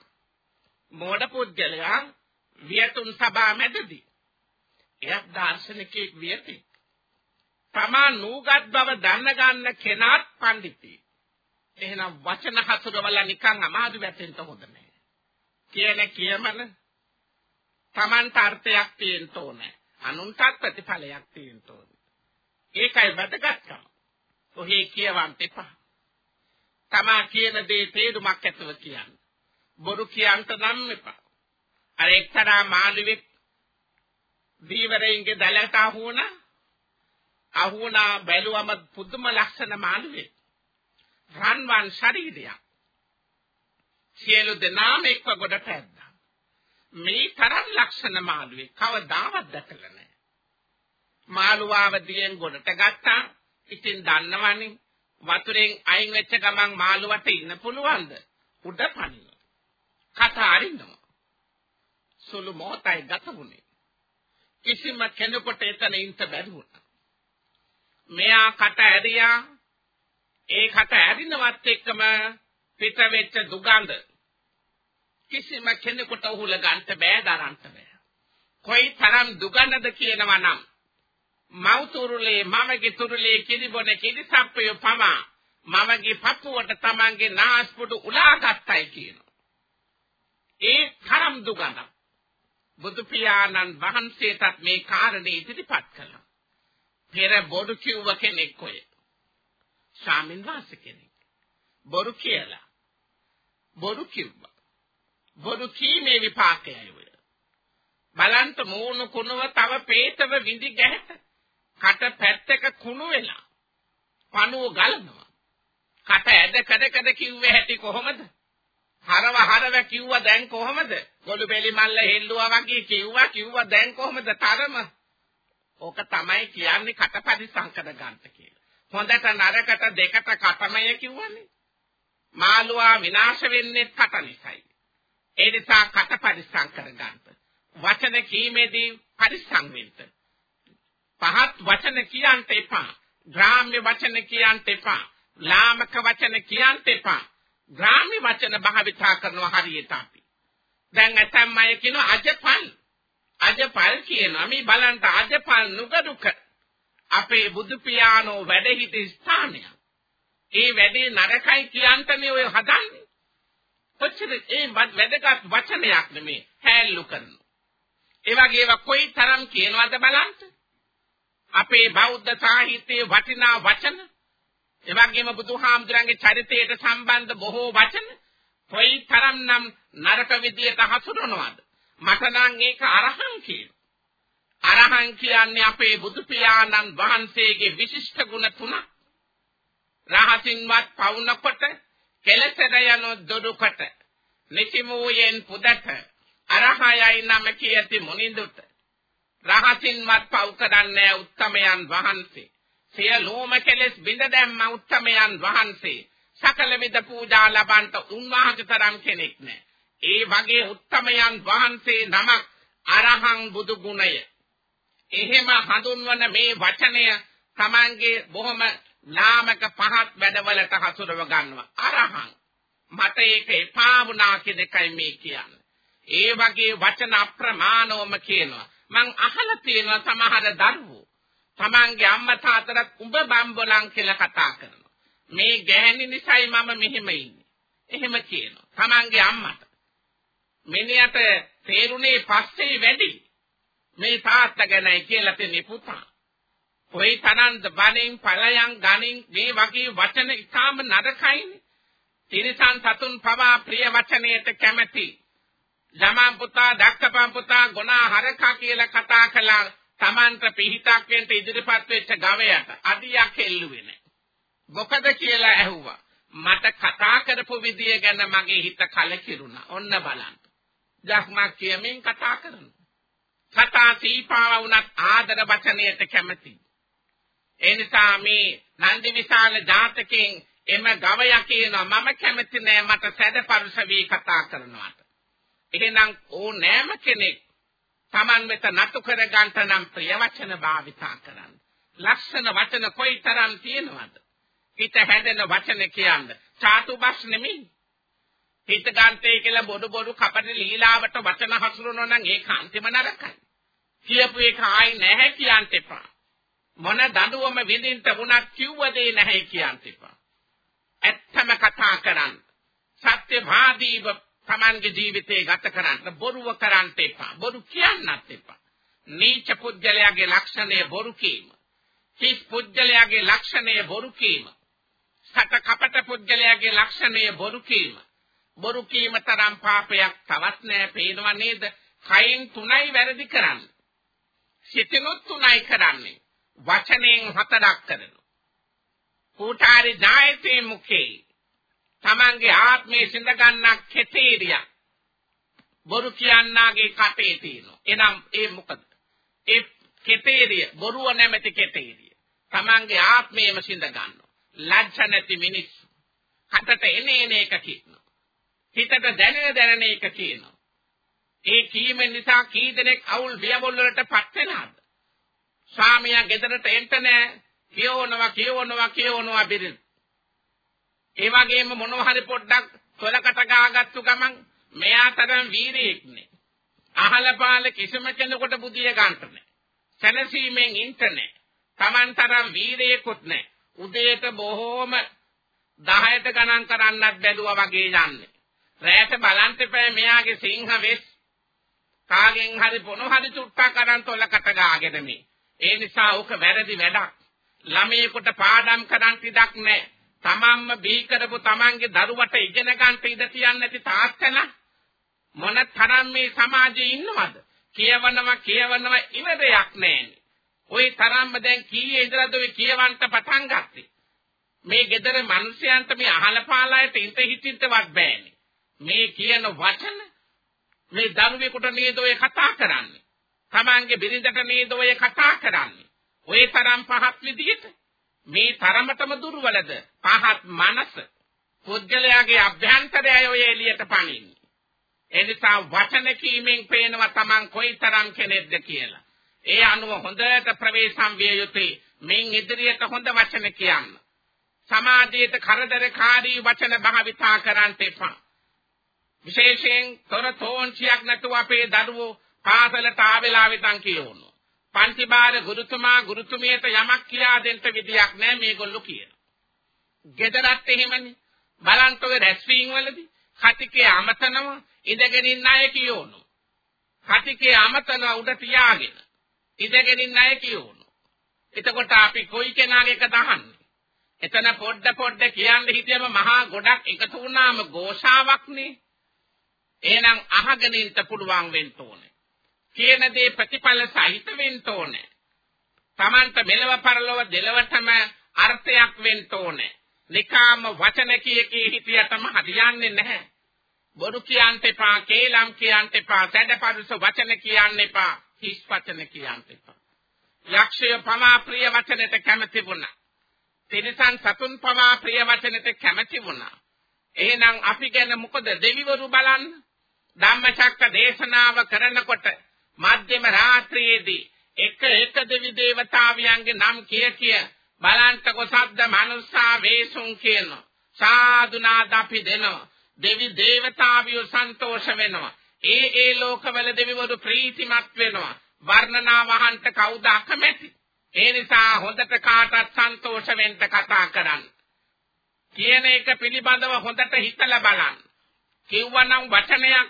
මෝඩ පුද්ගලයා වියතුන් සභා මැදදී එයත් දාර්ශනිකයෙක් වියති. තමා නූගත් බව දැනගන්න කෙනාත් පඬිති. එහෙනම් වචන හසුරවල නිකන් අමාරු වැටෙන්න හොඳ නැහැ. කියන කියමන Tamanට අර්ථයක් තියෙන්න ඕනේ. අනුන්ටත් ප්‍රතිඵලයක් තියෙන්න ඕනේ. ඒකයි වැදගත්කම. ඔහේ කියවන්න එපා. තමා කියන දේ තේරුමක් ඇතුව කියන්න. බොරු කියන්න නම් එපා. අර එක්තරා මාළුවෙක් දීවරයින්ගේ දැලට අහුණා අහුණා බැලුවම පුදුම ලක්ෂණ මාළුවෙක්. රන්වන් ශරීරයක්. සියලු දෙනාම එක්ව ගොඩට ඇද්දා. මේ තරම් ලක්ෂණ මාළුවේ කවදාවත් දැකලා නැහැ. මාළුවාව දියෙන් ගොඩට ගත්තා. ඉතින් දන්නවනේ වතුරෙන් අයින් වෙච්ච ගමන් මාළුවට ඉන්න පුළුවන්ද? උඩ පනින. කතා අරින්නවා. සුළු මොහොතයි ගත වුණේ. කිසිම කෙනෙකුට එතන ඉන්න බැරි වුණා. මෙයා කට ඇරියා ඒ කට ඇරිනවත් එක්කම පිට වෙච්ච දුගඳ කිසිම කෙනෙකුට උහුල ගන්න බෑ දරන්න බෑ. කොයි තරම් දුගඳද කියනවා නම් මව්තුරුලේ මමගේ තුරුලේ කිරිබොන කිරිසප්පය පමා මමගේ පපුවට තමන්ගේ නාස්පුඩු උලාගත්තයි කියනවා. ඒ තරම් දුගඳක්. බුදු පියාණන් වහන්සේටත් මේ කාරණේ ඉදිරිපත් කළා. පෙර බොරු කිව්ව කෙනෙක් ඔය. ස්වාමින් වහන්සේ කෙනෙක්. බොරු කියලා. බොරු කිව්වා. බොරු කීමේ විපාකයයි ඔය. බලන්ත මූණු කුණුව තව පේතව විඳි ගැහැට කට පැත්තක කුණු වෙලා පණුව ගලනවා. කට ඇද කඩ කඩ කිව්වේ හැටි කොහොමද? හරව හරව කිව්වා දැන් කොහොමද? ගොළු බෙලි මල්ල හෙල්ලුවා වගේ කිව්වා කිව්වා දැන් කොහොමද තරම? ඕක තමයි කියන්නේ කටපරි සංකද ගන්නට කියලා. හොඳට නරකට දෙකට කටමය කිව්වනේ. මාළුවා විනාශ වෙන්නේ කට නිසායි. ඒ නිසා කට පරිස්සම් කරගන්න. වචන කීමේදී පරිස්සම් වෙන්න. පහත් වචන කියන්න එපා. ග්‍රාම්‍ය වචන කියන්න එපා. ලාමක වචන කියන්න එපා. ග්‍රාම්‍ය වචන භාවිතා කරනවා හරියට අපි. දැන් ඇතම් අය කියනවා අජපල්. අජපල් කියනවා මේ බලන්න අජපල් නුගරුක. අපේ බුදු පියාණෝ වැඩ සිටි ස්ථානය. ඒ වැඩේ නරකයි කියන්ටනේ ඔය හදන්නේ. කොච්චර ඒ වැදගත් වචනයක් නෙමේ හැල්ලු කරනවා. ඒ වගේ ඒවා කොයි තරම් කියනවද බලන්න. අපේ බෞද්ධ සාහිත්‍යයේ වටිනා වචන එවැගේම බුදුහාමුදුරන්ගේ චරිතයට සම්බන්ධ බොහෝ වචන කොයි තරම්නම් නරක විදියට හසුරනවද මට නම් ඒක අරහං කියන අරහං කියන්නේ අපේ බුදු පියාණන් වහන්සේගේ විශිෂ්ට ගුණ තුනක්. රහසින්වත් පවුනකොට කෙලසර යන දොඩුකට නිසිමූයෙන් පුදට අරහයයි නම කියති මුනිඳුට. රහසින්වත් පව් කරන්නේ උත්තමයන් වහන්සේ. සියලුම කෙලෙස් බිඳ දැම්ම උත්තමයන් වහන්සේ. සකල විද පූජා ලබන්ට උන්වහන්සේ තරම් කෙනෙක් නෑ. ඒ වගේ උත්තමයන් වහන්සේ නමක් අරහං බුදු ගුණය. එහෙම හඳුන්වන මේ වචනය Tamange බොහොම නාමක පහත් වැඩවලට හසුරව ගන්නවා. අරහං මට ඒක එපා වුණා කියන එකයි මේ කියන්නේ. ඒ වගේ වචන අප්‍රමාණවම කියනවා. මං අහලා තියෙනවා සමහර දරුවෝ තමන්ගේ අම්මා තාත්තට උඹ බම්බලන් කියලා කතා කරනවා. මේ ගැහණි නිසායි මම මෙහෙම ඉන්නේ. එහෙම කියනවා. තමන්ගේ අම්මට. මිනිහට තේරුනේ පස්සේ වැඩි. මේ තාත්තා ගැනයි කියලා තේ පුතා. කොයි තරම්ද බණෙන් ඵලයන් ගණින් මේ වගේ වචන ඉතාම නරකයිනේ. තිරිසන් සතුන් පවා ප්‍රිය වචනයට කැමැති. ළමන් පුතා දක්කපන් පුතා ගුණා හරකා කියලා කතා කළා Tamanට පිහිටක් වෙන්න ඉදිරිපත් වෙච්ච ගවයට අදියක් එල්ලුවේ නැහැ. මොකද කියලා ඇහුවා. මට කතා කරපු විදිය ගැන මගේ හිත කලකිරුණා. ඔන්න බලන්න. ජහ්මක් කියමින් කතා කරනවා. කතා සීපාව වුණත් ආදර වචනයට කැමති. ඒ නිසා මේ නන්දි විශාල ජාතකයෙන් එම ගවයා කියනවා මම කැමති නෑ මට සැදපරුස වී කතා කරනවාට. එහෙනම් ඕනෑම කෙනෙක් Taman වෙත නතු කර ගන්නට නම් ප්‍රිය වචන භාවිතා කරන්න. ලක්ෂණ වචන කොයිතරම් තියෙනවද? හිත හැදෙන වචන කියන්නේ චාතු බස් නෙමෙයි. හිත ගන්තේ කියලා බොඩු බොඩු කපට ලීලාවට වචන හසුරනවා නම් ඒක අන්තිම නරකයි. කියපු එක ආයි නැහැ කියන්න එපා. මොන දඬුවම විඳින්න වුණත් කිව්ව දේ නැහැ කියන්න එපා. ඇත්තම කතා කරන්න. සත්‍යවාදීව Tamanගේ ජීවිතේ ගත කරන්න බොරුව කරන්න එපා. බොරු කියන්නත් එපා. නීච පුජ්‍යලයාගේ ලක්ෂණය බොරු කීම. හිස් පුජ්‍යලයාගේ ලක්ෂණය බොරු කීම. සත කපට පුජ්‍යලයාගේ ලක්ෂණය බොරු කීම. බොරු කීම තරම් පාපයක් තවත් නෑ පේනව නේද? කයින් තුනයි වැරදි කරන්නේ. සිතනොත් තුනයි කරන්නේ. වචනෙන් හතරක් කරනවා. කූටාරි ඥායතේ මුඛේ තමන්ගේ ආත්මයේ සිඳ ගන්නක් කෙතේරියක් බොරු කියන්නාගේ කටේ තියෙනවා. එනම් ඒ මොකද? ඒ කෙතේරිය බොරුව නැමැති කෙතේරිය. තමන්ගේ ආත්මයේම සිඳ ගන්නවා. ලැජ්ජ නැති මිනිස්සු. කටට එන එන එක කියනවා. හිතට දැනෙන දැනෙන එක කියනවා. ඒ කීම නිසා කී දෙනෙක් අවුල් වියවුල් වලටපත් වෙනවද? ස්වාමියා ගෙදරට එන්න නෑ. කියවනවා කියවනවා කියවනවා බිරිඳ. ඒ වගේම මොනවා හරි පොඩ්ඩක් තොලකට ගාගත්තු ගමන් මෙයා තරම් වීරයෙක් නේ. අහල පාල කිසිම කෙනෙකුට බුදිය ගන්නට නෑ. සැනසීමෙන් ඉන්න නෑ. Taman තරම් වීරයෙකුත් නෑ. උදේට බොහෝම 10ට ගණන් කරන්නත් බැලුවා වගේ යන්නේ. රැයට බලන්ට එපා මෙයාගේ සිංහ වෙස් කාගෙන් හරි මොන හරි චුට්ටක් අරන් තොලකට ගාගෙන මේ. ඒ නිසා උක වැරදි වැඩක්. ළමයෙකුට පාඩම් කරන් ඉඩක් නැහැ. තමන්ම බිහි කරපු තමන්ගේ දරුවට ඉගෙන ගන්නට ඉඩ තියන්නේ නැති තාත්තලා මොන තරම් මේ සමාජයේ ඉන්නවද? කියවනවා කියවනවා ඉවරයක් නැහැ. ওই තරම්ම දැන් කීයේ ඉඳලාද ඔය කියවන්න පටන් ගත්තේ? මේ gedare මිනිසයන්ට මේ අහල පාලායට ඉඳ හිටින්නවත් බෑනේ. මේ කියන වචන මේ දරුවෙකුට නේද ඔය කතා කරන්නේ. Tamange බිරිඳට නේද ඔය කතා කරන්නේ. ඔය තරම් පහත් විදියට මේ තරමටම දුර්වලද පහත් මනස පුද්ගලයාගේ අභ්‍යන්තරයයි ඔය එළියට පනින්නේ. ඒ නිසා වචන කීමෙන් පේනවා Taman කොයිතරම් කෙනෙක්ද කියලා. ඒ අනුව හොඳට ප්‍රවේශම් විය යුතුයි. මෙන් ඉදිරියට හොඳ වචන කියන්න. සමාජයට කරදරකාරී වචන භාවිතා කරන්න එපා. විශේෂයෙන් තොර තෝන්චියක් නැතුව අපේ දරුවෝ පාසලට ආවෙලා විතන් කියවනවා. පන්තිබාර ගුරුතුමා ගුරුතුමියට යමක් කියා දෙන්න විදියක් නැහැ මේගොල්ලෝ කියන. ගෙදරත් එහෙමනේ. බලන්ට ඔය රැස්වීම් වලදී කටිකේ අමතනව ඉඳගෙන ඉන්න අය කියවනු. කටිකේ අමතන උඩ තියාගෙන ඉඳගෙන ඉන්න අය කියවනු. එතකොට අපි කොයි කෙනාගේක දහන්නේ? එතන පොඩ පොඩ කියන්න හිතියම මහා ගොඩක් එකතු වුණාම ഘോഷාවක්නේ. එහෙනම් අහගෙන ඉන්න පුළුවන් වෙන්න ඕනේ. කියන දේ ප්‍රතිඵල සහිත වෙන්න ඕනේ. Tamanta මෙලව පරලොව දෙලවටම අර්ථයක් වෙන්න ඕනේ. නිකාම වචන කිය කී හිතියටම හරියන්නේ නැහැ. බොරු කියන්න එපා, කේලම් කියන්න එපා, සැඩපරුස වචන කියන්න එපා, හිස් වචන කියන්න එපා. යක්ෂය පමා ප්‍රිය වචනට කැමති වුණා. තිරිසන් සතුන් පමා ප්‍රිය වචනට කැමති වුණා. එහෙනම් අපි ගැන මොකද දෙවිවරු බලන්න? ධම්මචක්ක දේශනාව කරනකොට මධ්‍යම රාත්‍රියේදී එක එක දෙවි දේවතාවියන්ගේ නම් කිය කිය බලන්ටකො සද්ද මනුස්සා වේසුන් කියන සාදුනාද අපි දෙනවා. දෙවි දේවතාවියෝ සන්තෝෂ වෙනවා. ඒ ඒ ලෝකවල දෙවිවරු ප්‍රීතිමත් වෙනවා. වර්ණනා වහන්ට කවුද අකමැති? ඒ නිසා හොඳට කාටත් සන්තෝෂ වෙන්න කතා කරන්න. කියන එක පිළිබඳව හොඳට හිතලා බලන්න. කිව්වනම් වචනයක්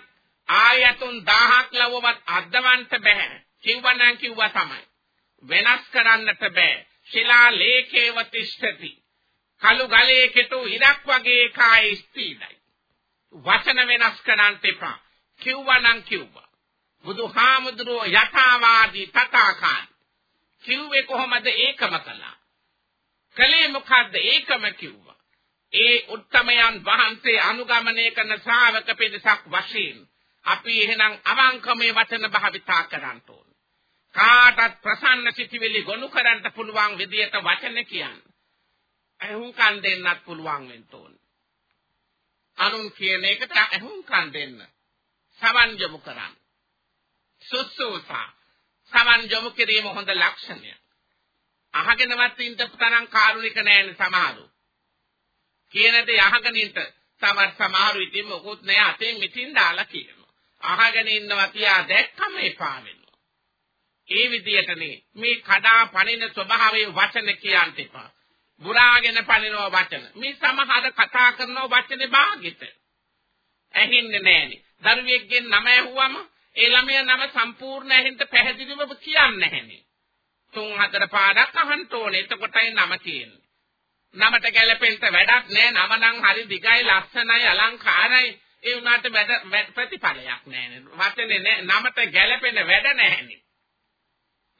ආයතුන් 1000ක් ලවවත් අද්දවන්ට බෑ. කිව්වනම් කිව්වා තමයි. වෙනස් කරන්නට බෑ. ශිලා ලේඛේව තිෂ්ඨති. කළු ගලේ කෙටු ඉරක් වගේ කාය ස්ථීරයි. වචන වෙනස් කරන්න එපා. කිව්වනම් කිව්වා. බුදුහාමුදුරුවෝ යථාවාදී තථාකාරී. කිව්වේ කොහොමද ඒකම කළා. කලේ මොකද්ද ඒකම කිව්වා. ඒ උත්තමයන් වහන්සේ අනුගමනය කරන ශ්‍රාවක පිරිසක් වශයෙන් අපි එහෙනම් අවංකමේ වචන භාවිතා කරන්න ඕන. කාටත් ප්‍රසන්න සිටිවිලි ගොනු කරන්න පුළුවන් විදියට වචන කියන්න. අහුම්කම් දෙන්නත් පුළුවන් වෙන්න ඕන. අනුන් කියන එකට අහුම්කම් දෙන්න. සවන් යොමු කරන්න. සුසුසා සවන් යොමු කිරීම හොඳ ලක්ෂණයක්. අහගෙනවත් ඉන්න තරම් කාරුණික නැන්නේ සමහරු. කියන දේ අහගෙන ඉන්න තවත් සමහරු ඉතින් මොකුත් නෑ අතෙන් මිටින් දාලා කියනවා. අහගෙන ඉන්නවා තියා දැක්කම එපා වෙනවා. ඒ විදියටනේ මේ කඩා පනින ස්වභාවයේ වචන කියන්ට එපා. බුරාගෙන පනිනවා වචන. මේ සමහර කතා කරන වචනේ භාගිත. ඇහින්නේ නෑනේ. දරුවෙක්ගෙන් නම ඇහුවම ඒ ළමයා නම සම්පූර්ණ ඇහෙන්න පැහැදිලිවම කියන්නේ නැහැනේ. තුන් හතර පාඩක් අහන්න ඕනේ. එතකොටයි නම තියෙන්නේ. නමට ගැලපෙන්න වැඩක් නෑ. නම නම් හරි දිගයි, ලස්සනයි, අලංකාරයි. ඒ උනාට වැඩ ප්‍රතිඵලයක් නෑනේ. වචනේ නෑ. නමට ගැලපෙන වැඩ නැහැනේ.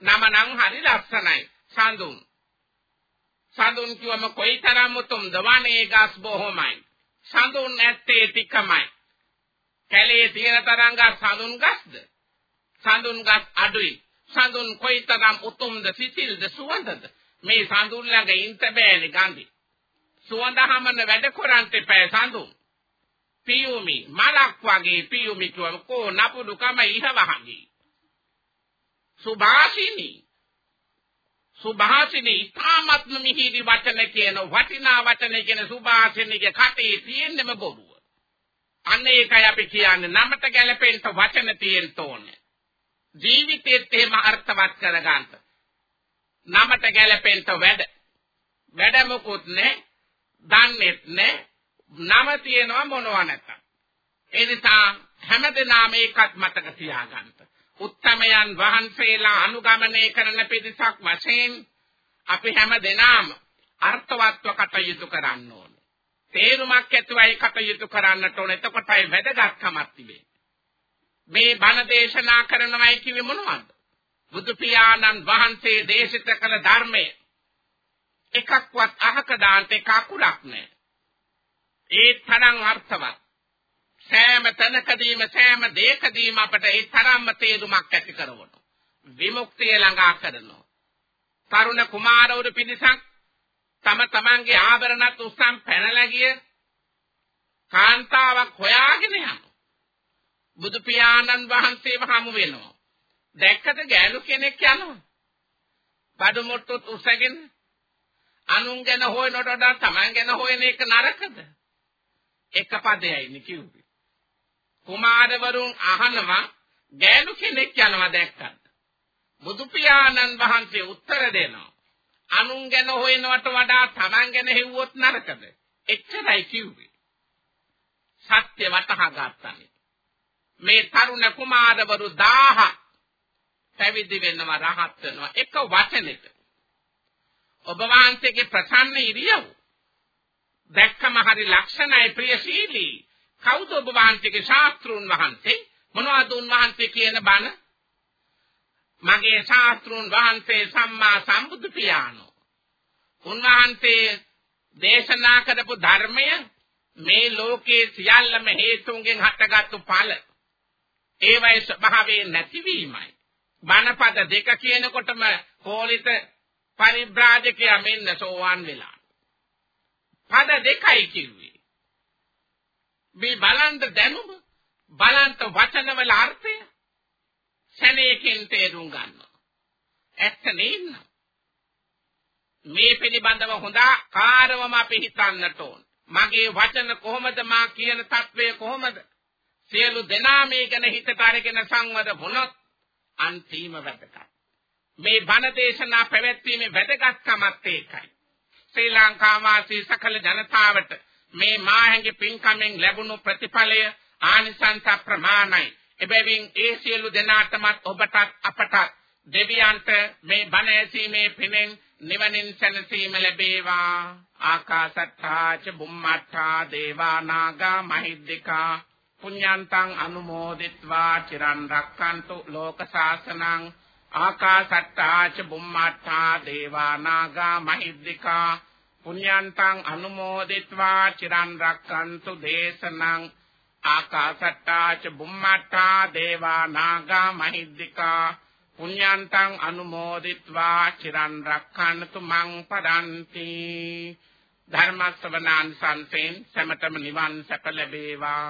නම නම් හරි ලස්සනයි. සඳුන්. සඳුන් කිව්වම කොයිතරම් උතුම්ද වනේ ගස් බොහොමයි. සඳුන් ඇත්තේ ටිකමයි. කැලේ තියෙන තරංග සඳුන් ගස්ද? සඳුන් ගස් අඩුයි. සඳුන් කොයිතරම් උතුම්ද සිසිල්ද සුවඳද? මේ සඳුන් ළඟ ඉන්න බෑනේ ගඳි. සුවඳහමන වැඩ කරන්ට එපා සඳුන්. පියුමි මලක් වගේ පියුමි කියවම කෝ නපුඩුකම ඉහවහඟි. සුභාසිනී සුභාසිනී ඉතාමත්ම මිහිරි වචන කියන වටිනා වචන කියන සුභාසිනීගේ කටේ තියෙන්නම බොරුව. අන්න ඒකයි අපි කියන්නේ නමට ගැලපෙන්න වචන තියෙන්න ඕනේ. ජීවිතේත් එහෙම අර්ථවත් කරගන්න. නමට ගැලපෙන්න වැඩ. වැඩ මොකුත් නැහැ. දන්නේත් නැහැ. නම තියෙනවා මොනව නැත්තම්. ඒ නිසා හැමදෙනාම ඒකත් මතක තියාගන්න. උත්තමයන් වහන්සේලා අනුගමනය කරන පිරිසක් වශයෙන් අපි හැම දෙනාම අර්ථවත්ව කටයුතු කරන්න ඕනේ. තේරුමක් ඇතුවයි කටයුතු කරන්නට ඕනේ. එතකොටයි වැදගත්කමක් තිබෙන්නේ. මේ බණ දේශනා කරනවයි කිව්වේ මොනවද? බුදු පියාණන් වහන්සේ දේශිත කළ ධර්මය එකක්වත් අහක දාන්න එක අකුරක් නැහැ. ඒ තරම් අර්ථවත්. සෑම තැනකදීම සෑම දෙයකදීම අපට ඒ තරම්ම තේරුමක් ඇති කරවනවා. විමුක්තිය ළඟා කරනවා. තරුණ කුමාරවරු පිරිසක් තම තමන්ගේ ආභරණත් උස්සන් පැනලා ගිය කාන්තාවක් හොයාගෙන යනවා. බුදු පියාණන් වහන්සේව හමු වෙනවා. දැක්කද ගෑනු කෙනෙක් යනවා. බඩු මුට්ටුත් උස්සගෙන අනුන් ගැන හොයනට වඩා තමන් ගැන හොයන එක නරකද? එක පදයයි නේ කිව්වේ. කුමාරවරුන් අහනවා ගෑනු කෙනෙක් යනවා දැක්කද? බුදු පියාණන් වහන්සේ උත්තර දෙනවා. අනුන් ගැන හොයනවට වඩා තමන් ගැන හෙව්වොත් නරකද? එච්චරයි කිව්වේ. සත්‍ය වටහා ගන්නනේ. මේ තරුණ කුමාරවරු 1000 පැවිදි වෙනවා රහත් වෙනවා එක වචනෙට. ඔබ වහන්සේගේ ප්‍රසන්න ඉරියව් දැක්කම හරි ලක්ෂණයි ප්‍රියශීලී. කවුද ඔබ වහන්සේගේ ශාස්ත්‍රුන් වහන්සේ? මොනවද උන්වහන්සේ කියන බණ? මගේ ශාස්ත්‍රුන් වහන්සේ සම්මා සම්බුදු පියාණෝ. උන්වහන්සේ දේශනා කරපු ධර්මය මේ ලෝකේ සියල්ලම හේතුන්ගෙන් හටගත්තු ඵල. ඒවයි ස්වභාවයෙන් නැතිවීමයි. බණපද දෙක කියනකොටම කෝලිත පරිබ්‍රාජකයා මෙන්න සෝවාන් වෙලා. පද දෙකයි කිව්වේ. මේ බලන්ද දැනුම බලන්ත වචනවල අර්ථය සැනේකින් තේරුම් ගන්නවා. ඇත්ත නේන්න. මේ පිළිබඳව හොඳ කාරවම අපි හිතන්නට ඕන. මගේ වචන කොහොමද මා කියන తත්වය කොහොමද? සියලු දෙනා මේ ගැන හිතට අරගෙන සංවද වුණොත් අන්තිම වැදගත්. මේ බණ දේශනා පැවැත්වීමේ වැදගත්කමත් ඒකයි. ශ්‍රී ලංකා වාසී සකල ජනතාවට මේ මාහැඟි පින්කමෙන් ලැබුණු ප්‍රතිඵලය ආනිසංස ප්‍රමාණයි. එබැවින් ඒ සියලු දෙනාටමත් ඔබටත් අපටත් දෙවියන්ට මේ බණ ඇසීමේ පිනෙන් නිවනින් සැනසීම ලැබේවා. ආකාසත්තා ච බුම්මත්තා දේවා නාග මහිද්దికා පුඤ්ඤන්තං අනුමෝදිත්වා චිරන් රක්칸තු ලෝක සාසනං ආකාසට්ටා ච බුම්මාට්ටා දේවා නාග මහිද්దికා පුඤ්ඤාන්තං අනුමෝදිත්වා චිරන් රක්칸තු දේශනං ආකාසට්ටා ච බුම්මාට්ටා දේවා නාග මහිද්దికා පුඤ්ඤාන්තං අනුමෝදිත්වා චිරන් රක්칸තු මං පදන්ති ධර්ම ශ්‍රවණාන් සම්පෙන් සමතම නිවන් සැප ලැබේවා.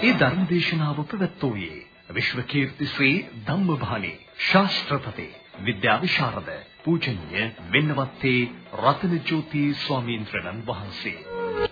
ඒ ධර්ම දේශනාව පැවැත්වුවේ විශ්ව කීර්ති ශ්‍රී ධම්මභානි ශාස්ත්‍රපති විද්‍යා විශාරද පූජනීය වෙන්නවත්තේ රතනජෝති ස්වාමීන් වහන්සේ